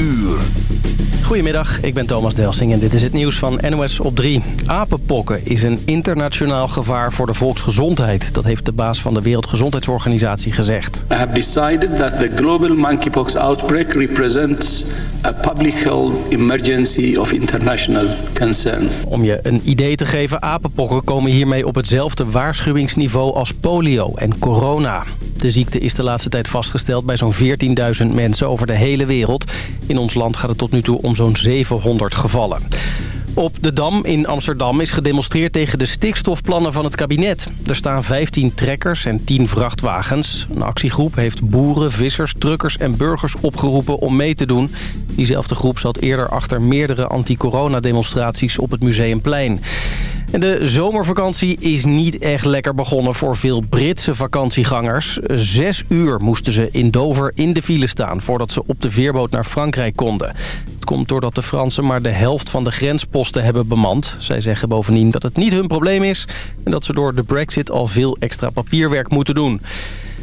uur. Goedemiddag, ik ben Thomas Delsing en dit is het nieuws van NOS op 3. Apenpokken is een internationaal gevaar voor de volksgezondheid. Dat heeft de baas van de Wereldgezondheidsorganisatie gezegd. I have decided that the global monkeypox outbreak represents a public health emergency of international concern. Om je een idee te geven, apenpokken komen hiermee op hetzelfde waarschuwingsniveau als polio en corona. De ziekte is de laatste tijd vastgesteld bij zo'n 14.000 mensen over de hele wereld. In ons land gaat het tot nu toe om zo'n 700 gevallen. Op de Dam in Amsterdam is gedemonstreerd tegen de stikstofplannen van het kabinet. Er staan 15 trekkers en 10 vrachtwagens. Een actiegroep heeft boeren, vissers, truckers en burgers opgeroepen om mee te doen. Diezelfde groep zat eerder achter meerdere anti-corona-demonstraties op het Museumplein. En de zomervakantie is niet echt lekker begonnen voor veel Britse vakantiegangers. Zes uur moesten ze in Dover in de file staan voordat ze op de veerboot naar Frankrijk konden. Komt doordat de Fransen maar de helft van de grensposten hebben bemand. Zij zeggen bovendien dat het niet hun probleem is en dat ze door de brexit al veel extra papierwerk moeten doen.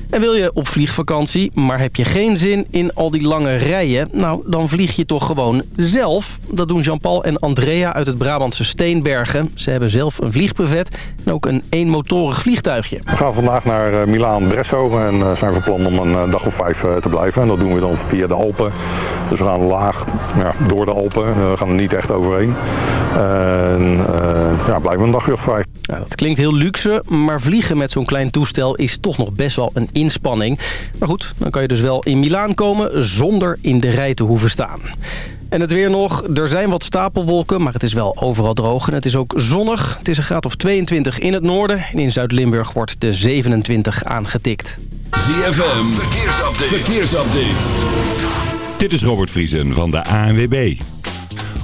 En wil je op vliegvakantie, maar heb je geen zin in al die lange rijen? Nou, dan vlieg je toch gewoon zelf. Dat doen Jean-Paul en Andrea uit het Brabantse Steenbergen. Ze hebben zelf een vliegbuffet en ook een eenmotorig vliegtuigje. We gaan vandaag naar uh, Milaan-Bresso en uh, zijn van plan om een uh, dag of vijf te blijven. En dat doen we dan via de Alpen. Dus we gaan laag ja, door de Alpen. we gaan er niet echt overheen. En ja, blijven een dagje of vijf. Nou, dat klinkt heel luxe, maar vliegen met zo'n klein toestel is toch nog best wel een inspanning. Maar goed, dan kan je dus wel in Milaan komen zonder in de rij te hoeven staan. En het weer nog. Er zijn wat stapelwolken, maar het is wel overal droog. En het is ook zonnig. Het is een graad of 22 in het noorden. En in Zuid-Limburg wordt de 27 aangetikt. ZFM, verkeersupdate. Dit is Robert Vriesen van de ANWB.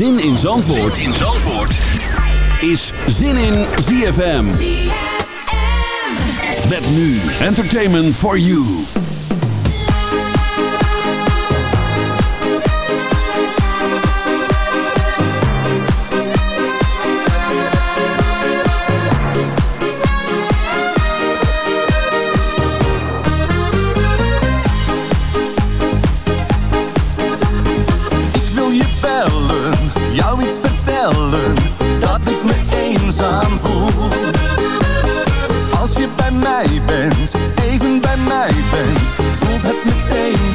Zin in Zandvoort, zin in Zandvoort. is Zin in ZFM. Met nu Entertainment for You. Bent, even bij mij bent, voelt het meteen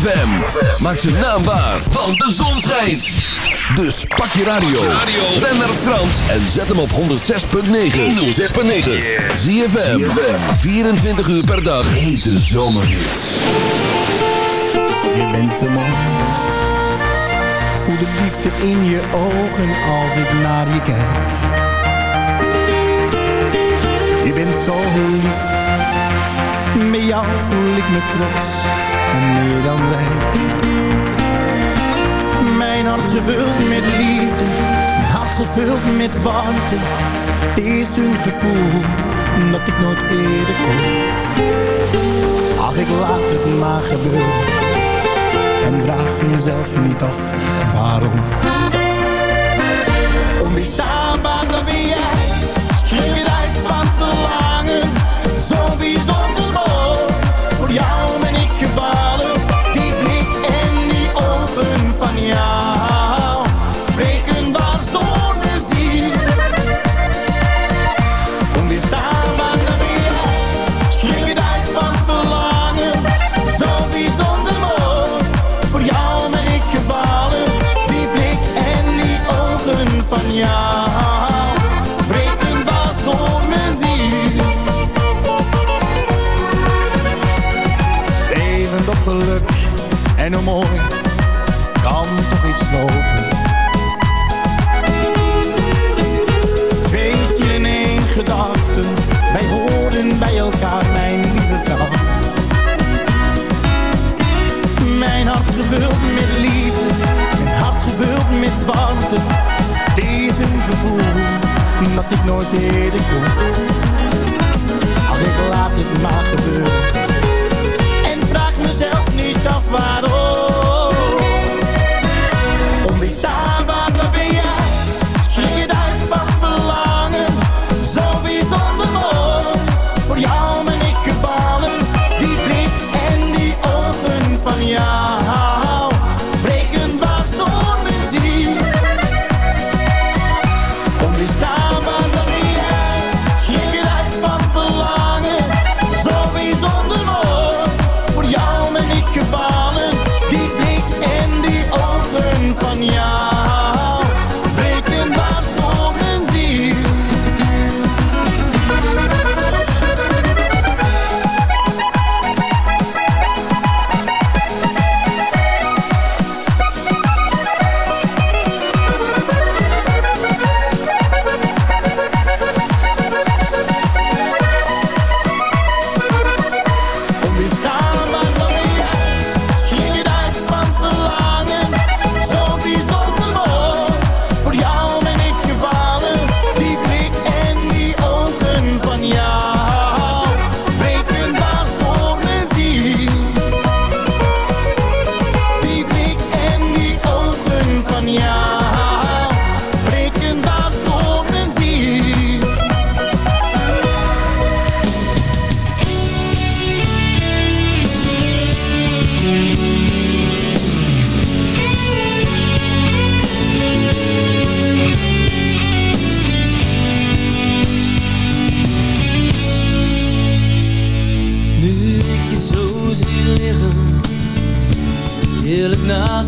ZFM. Maak ze naambaar, want de zon schijnt. Dus pak je radio. Ben naar Frans en zet hem op 106.9. 106.9. ZFM. 24 uur per dag. Hete zomerhit. Je bent een man. Voel de liefde in je ogen als ik naar je kijk. Je bent zo lief met jou voel ik me trots en meer dan rijk. Mijn hart gevuld met liefde, mijn hart gevuld met warmte. Het is een gevoel dat ik nooit eerder kon. Ach, ik laat het maar gebeuren en vraag mezelf niet af waarom. Onweerstaanbaar dan ben jij, schrik uit van verlangen zo bijzonder mooi. Voor jou ben ik gevallen, die blik en die ogen van jou. mijn hart gevuld met liefde, mijn hart gevuld met warmte. Deze is een gevoel dat ik nooit eerder kon. Had ik laat het maar gebeuren.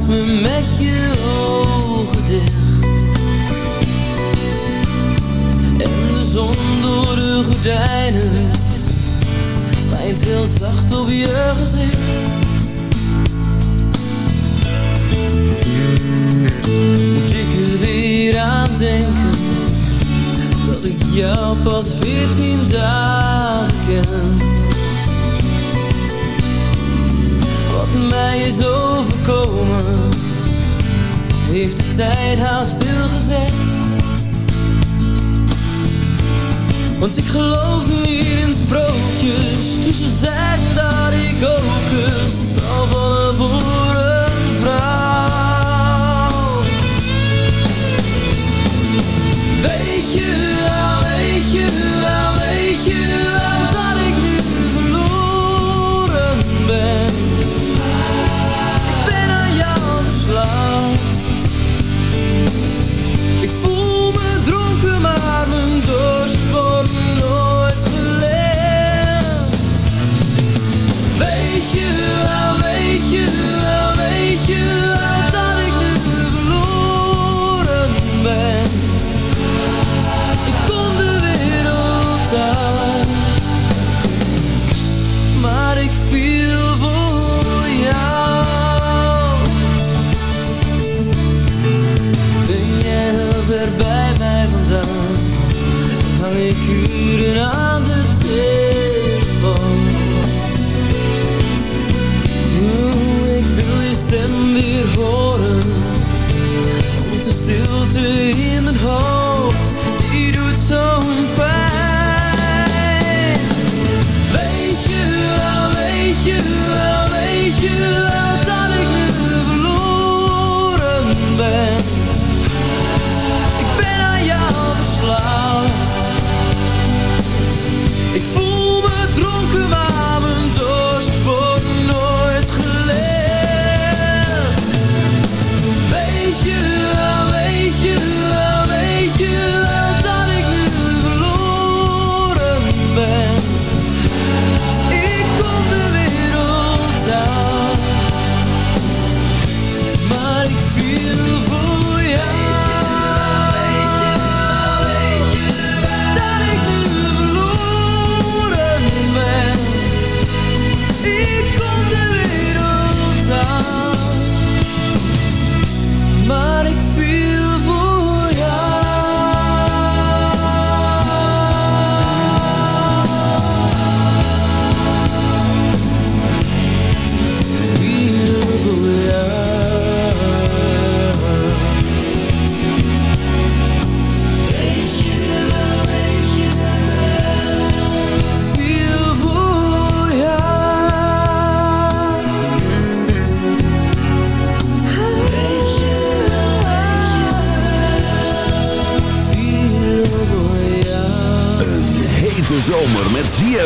Me met je ogen dicht. En de zon door de gordijnen Schijnt heel zacht op je gezicht. Moet ik er weer aan denken Dat ik jou pas veertien dagen ken? Wat mij is tijd haast stilgezet. Want ik geloof niet in sprookjes Dus ze zeggen dat ik ook eens zal vallen voor een vrouw. Weet je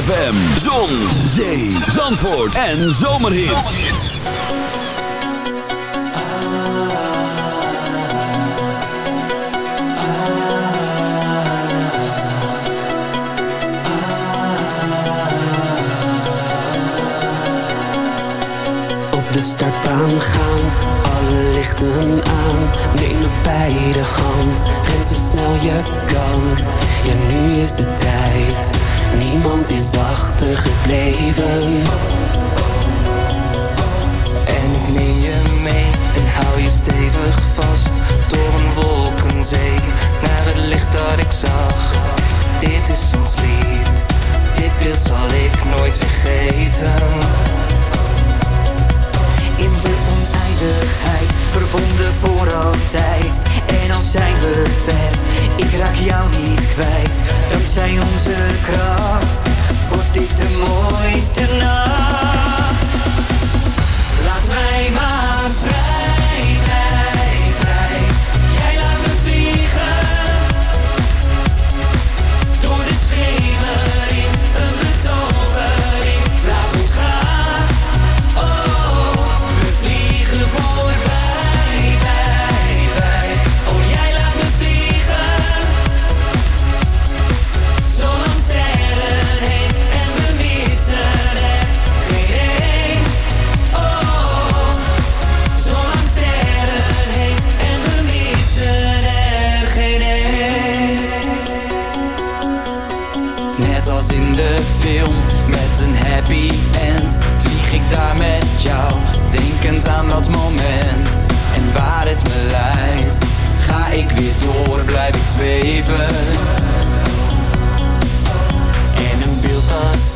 ZFM, zon, zee, zandvoort en zomerhits. Op de startbaan gaan, alle lichten aan. Neem me bij de hand, ren zo snel je kan. Ja, nu is de tijd, niemand is achtergebleven. En ik neem je mee en hou je stevig vast. Door een wolkenzee, naar het licht dat ik zag. Dit is ons lied, dit beeld zal ik nooit vergeten. In de oneindigheid, verbonden voor altijd. En al zijn we ver, ik raak jou niet kwijt. Dankzij onze kracht, wordt dit de mooiste nacht. Laat mij maar vrij, En vlieg ik daar met jou, denkend aan dat moment en waar het me leidt. Ga ik weer door, blijf ik zweven. En een beeld als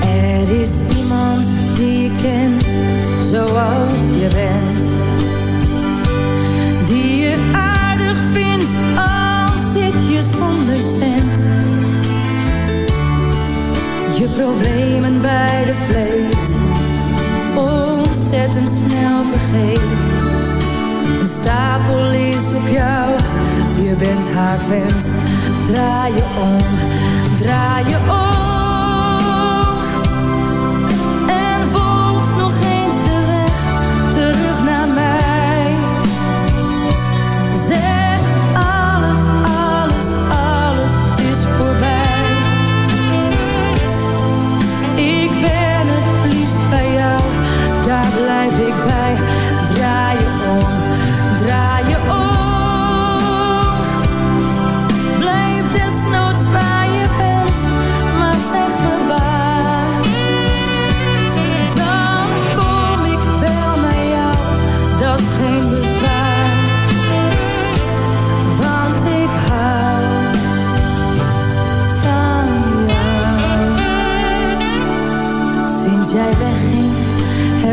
Er is iemand die je kent, zoals je bent, die je aardig vindt al zit je zonder cent. Je problemen bij de vleet, ontzettend snel vergeet. Een stapel is op jou, je bent haarwind draai je om, draai je om.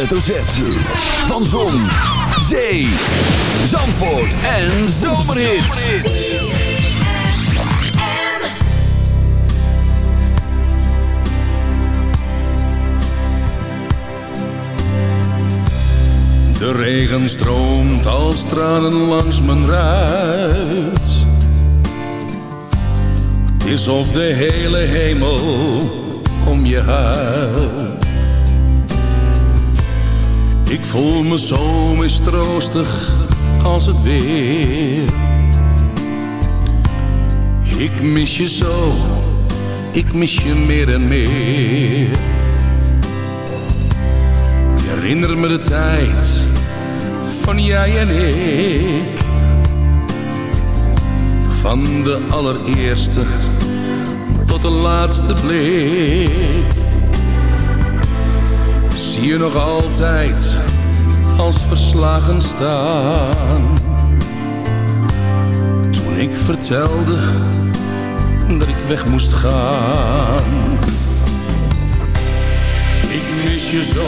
hoofdletter Z. Van Zon, Zee, Zandvoort en Zomerhit. De regen stroomt als tranen langs mijn ruit. Het is of de hele hemel om je huilt voel me zo mistroostig als het weer. Ik mis je zo, ik mis je meer en meer. Herinner me de tijd van jij en ik. Van de allereerste tot de laatste blik. Zie je nog altijd als verslagen staan. Toen ik vertelde dat ik weg moest gaan. Ik mis je zo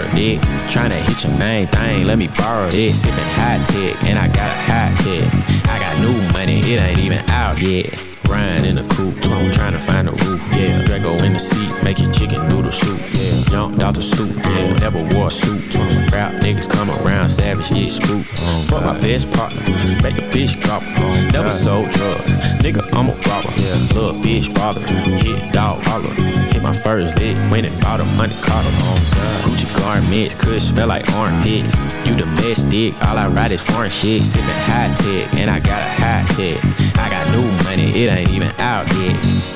I chartered. Tryna hit your main thing, let me borrow this. Sipping high tech, and I got a high tech. I got new money, it ain't even out yet. Ryan in a coupe, trying to find a roof, yeah. Drago in the seat, making chicken noodle soup, yeah. Jumped out the stoop, yeah. Never wore a suit. Rap niggas come around, savage, yeah, spook. Fuck my best partner, make a bitch drop. Never sold drugs, nigga, I'm a robber. Yeah. Little bitch bother, hit dog holler. Hit my first lick, went and bought a money Carter. Oh. Gucci garments could smell like armpits. You domestic, all I ride is foreign shit. Sipping high tech, and I got a high tech. I got new money, it ain't even out yet.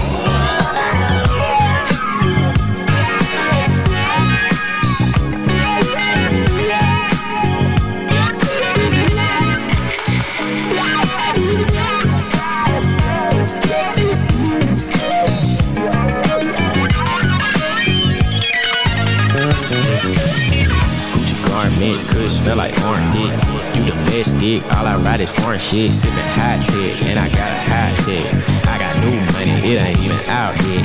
Domestic, all I ride is foreign shit. Sipping high tech, and I got a high tech. I got new money, it ain't even out yet.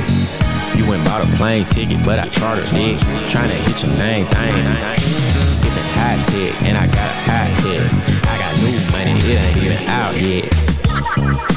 You went bought a plane ticket, but I chartered it. Tryna hit your main thing. Sipping high tech, and I got a high tech. I got new money, it ain't even out yet.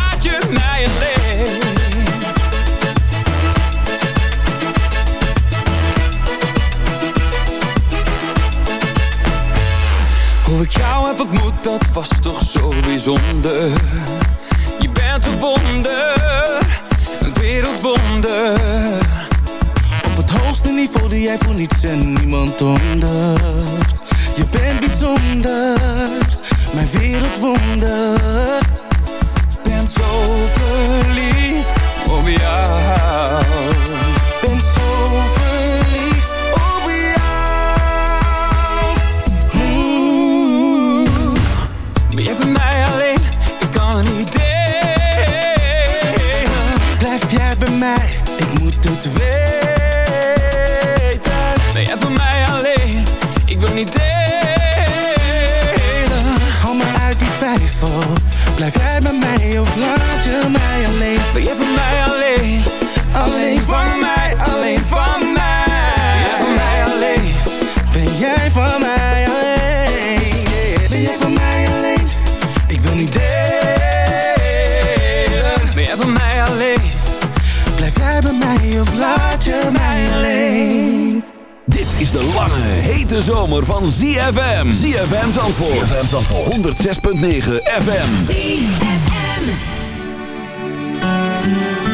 dat was toch zo bijzonder. Je bent een wonder, een wereldwonder. Op het hoogste niveau doe jij voor niets en niemand onder. Je bent bijzonder, mijn wereldwonder. Ben zo verliefd op jou. Of laat je mij alleen? Ben jij van mij alleen? Alleen van mij, alleen van mij. Ben jij van mij alleen? Ben jij van mij alleen? Ben jij van mij alleen? Ik wil niet delen. Ben jij van mij alleen? Blijf jij bij mij of laat je mij alleen? Dit is de lange, hete zomer van ZFM. ZFM Zandvoort. ZFM Zandvoort. 106.9 FM. Heb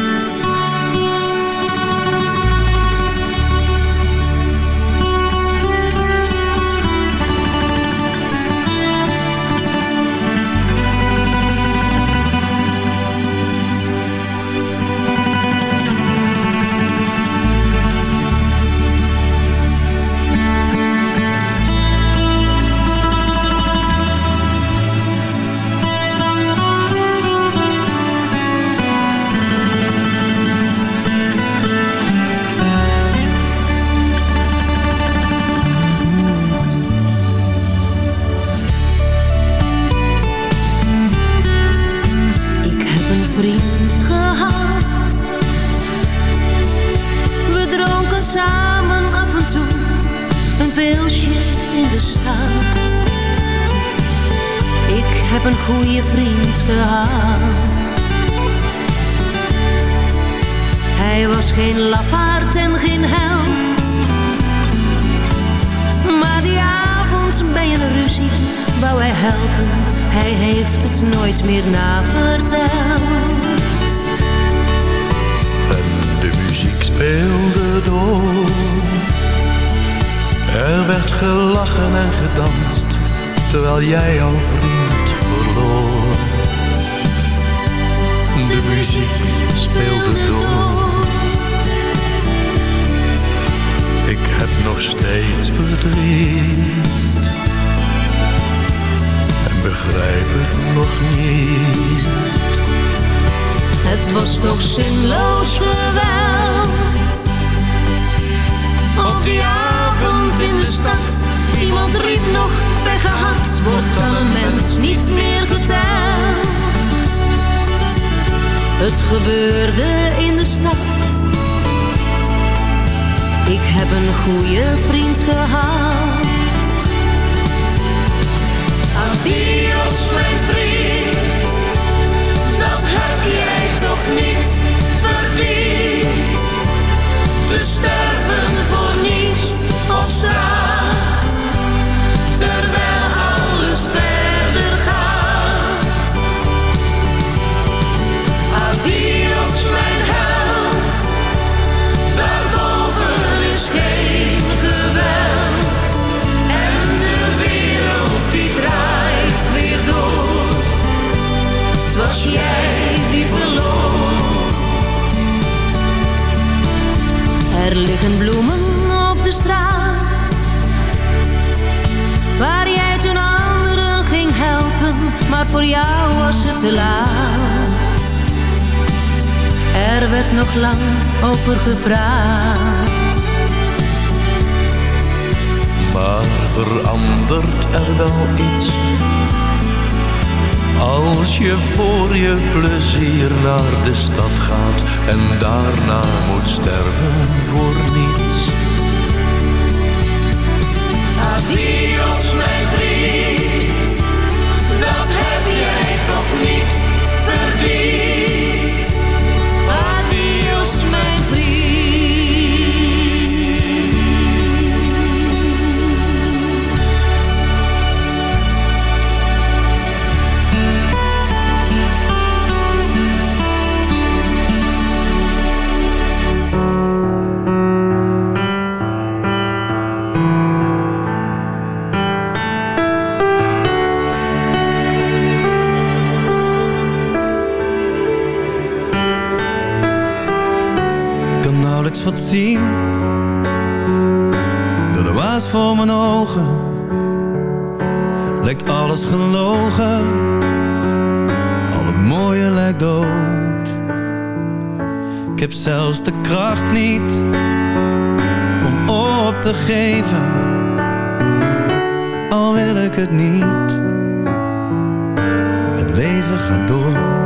begrijp het nog niet. Het was toch zinloos geweld. Op die avond in de stad, iemand riep nog pech gehad. Wordt dan een mens niet meer geteld. Het gebeurde in de stad. Ik heb een goede vriend gehad. Adios mijn vriend, dat heb jij toch niet verdiend. We sterven voor Er liggen bloemen op de straat. Waar jij toen anderen ging helpen, maar voor jou was het te laat. Er werd nog lang over gepraat. Maar verandert er wel iets? Als je voor je plezier naar de stad gaat en daarna moet sterven voor niets. Adios mijn vriend, dat heb jij toch niet verdiend. Zelfs de kracht niet Om op te geven Al wil ik het niet Het leven gaat door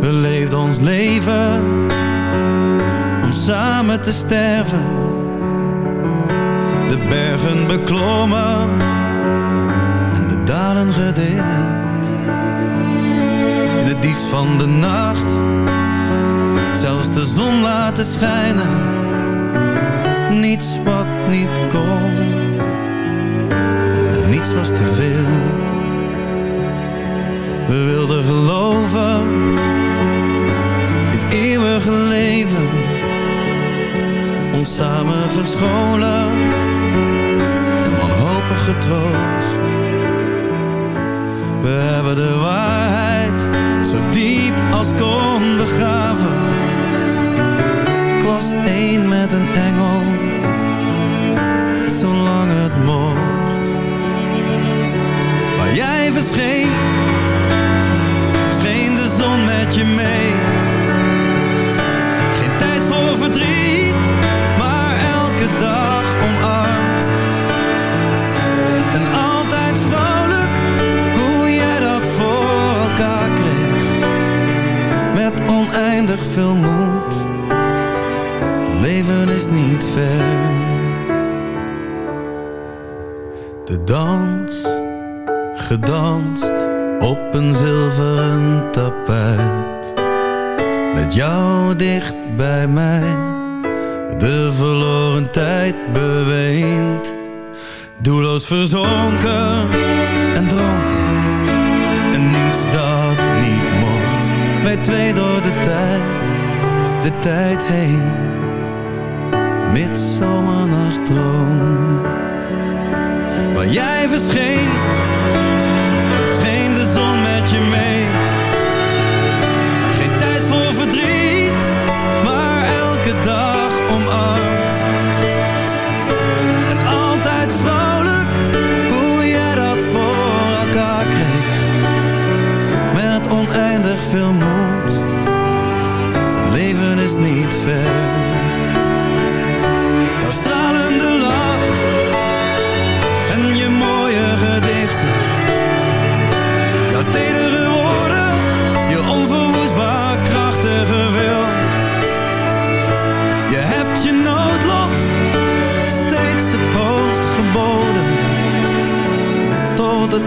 we leefden ons leven om samen te sterven. De bergen beklommen en de dalen gedeeld. In het diepst van de nacht zelfs de zon laten schijnen. Niets wat niet kon en niets was te veel. We wilden geloven het eeuwige leven Ons samen verscholen En wanhopig getroost We hebben de waarheid Zo diep als kon begraven was één met een engel Zolang het mocht Maar jij verscheen Scheen de zon met je mee geen tijd voor verdriet, maar elke dag omarmd. En altijd vrolijk, hoe jij dat voor elkaar kreeg. Met oneindig veel moed, tijd beweend. Doelloos verzonken en dronken. En niets dat niet mocht. Wij twee door de tijd, de tijd heen. Midzomernacht droom. Waar jij verscheen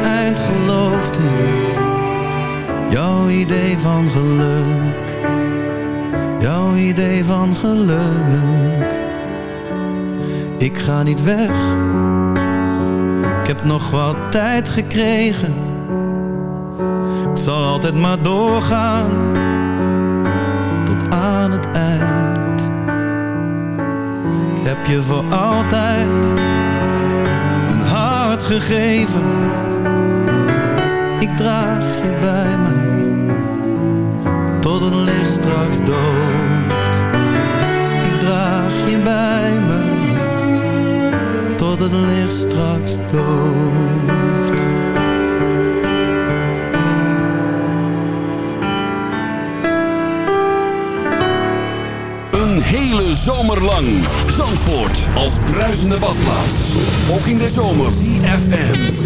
het geloof geloofde Jouw idee van geluk. Jouw idee van geluk. Ik ga niet weg. Ik heb nog wat tijd gekregen. Ik zal altijd maar doorgaan. Tot aan het eind. Ik heb je voor altijd gegeven ik draag je bij me. Tot het licht straks dooft. Ik draag je bij me. Tot het licht straks dooft. Een hele zomer lang. Zandvoort als bruisende badplaats. Ook in de zomer. CFM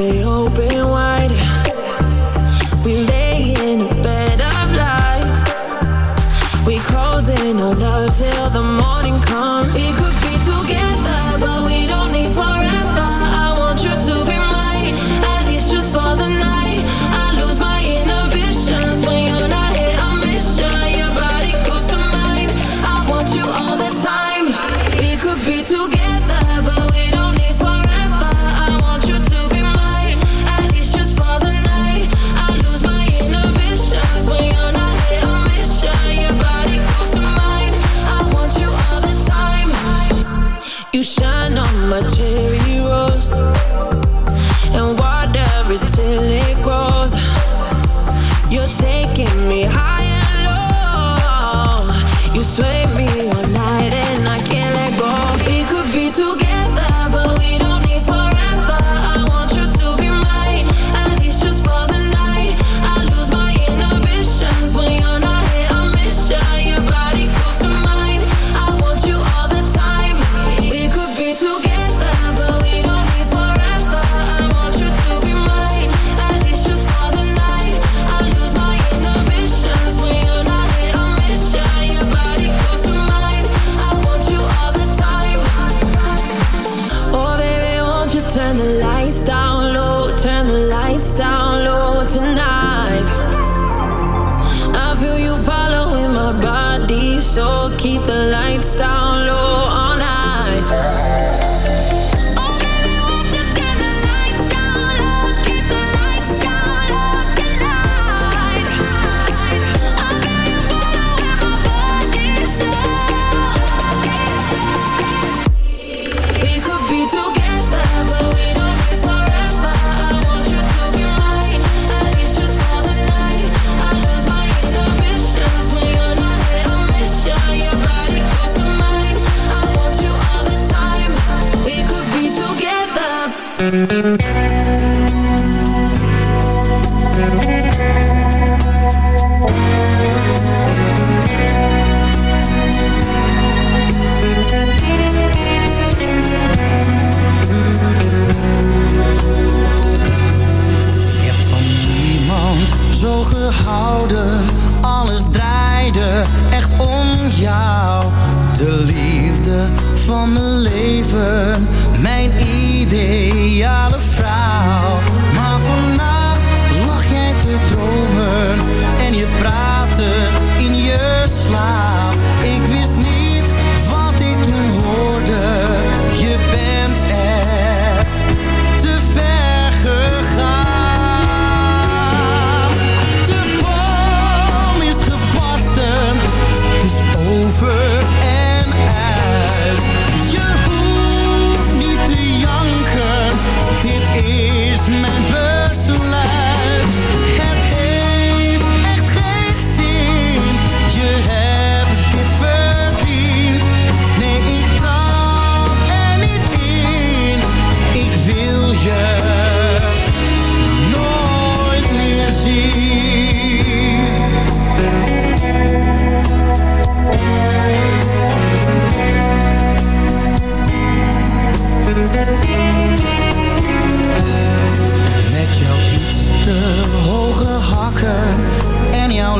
They open. van mijn leven, mijn ideaal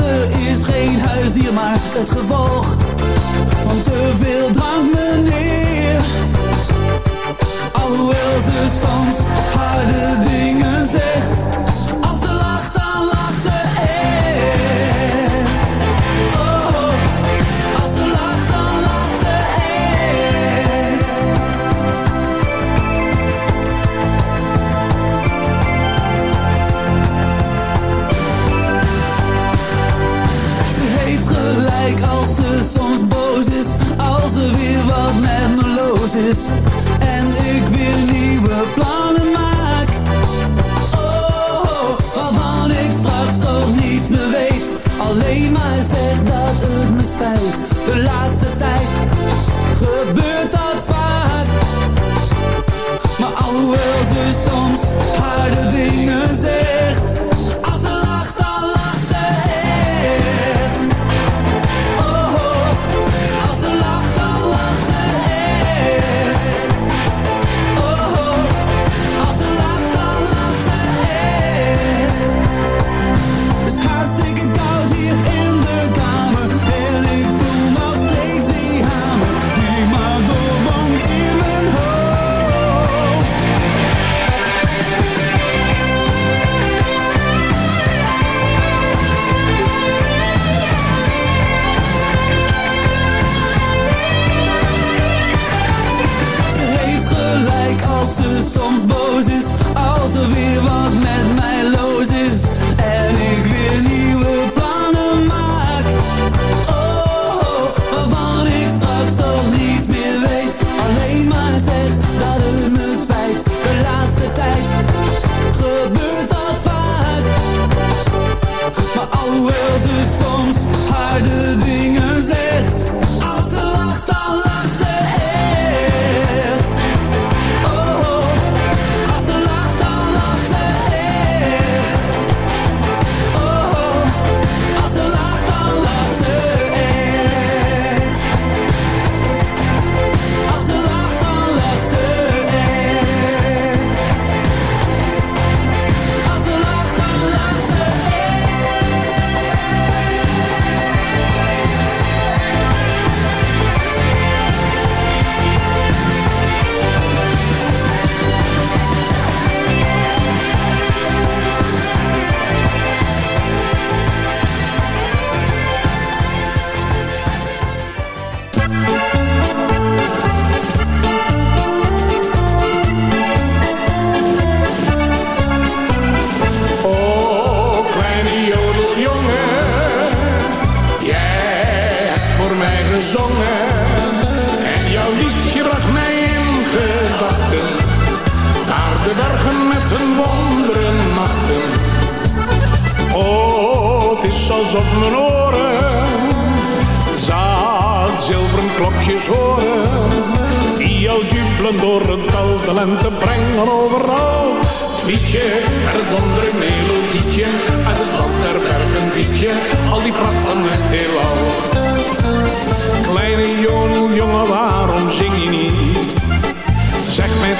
is geen huisdier, maar het gevolg van te veel drank, meneer. Alhoewel ze soms harde dingen zegt.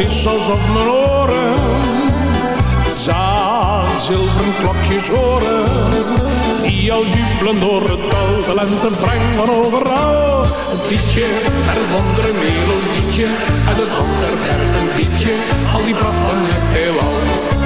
is alsof mijn oren zaad zilveren klokjes horen. Die al jubelen door het dal, de lente brengen overal. Het liedje, het wondere melodietje, uit het land der bergen liedje, al die pracht van het heelal.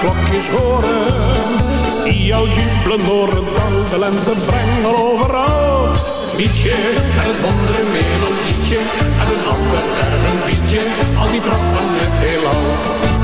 Klokjes horen. Die jou jubelen door het de lente brengen overal. Liedje en het wondere melodietje, en een ander bergen liedje, al die pracht van het heelal.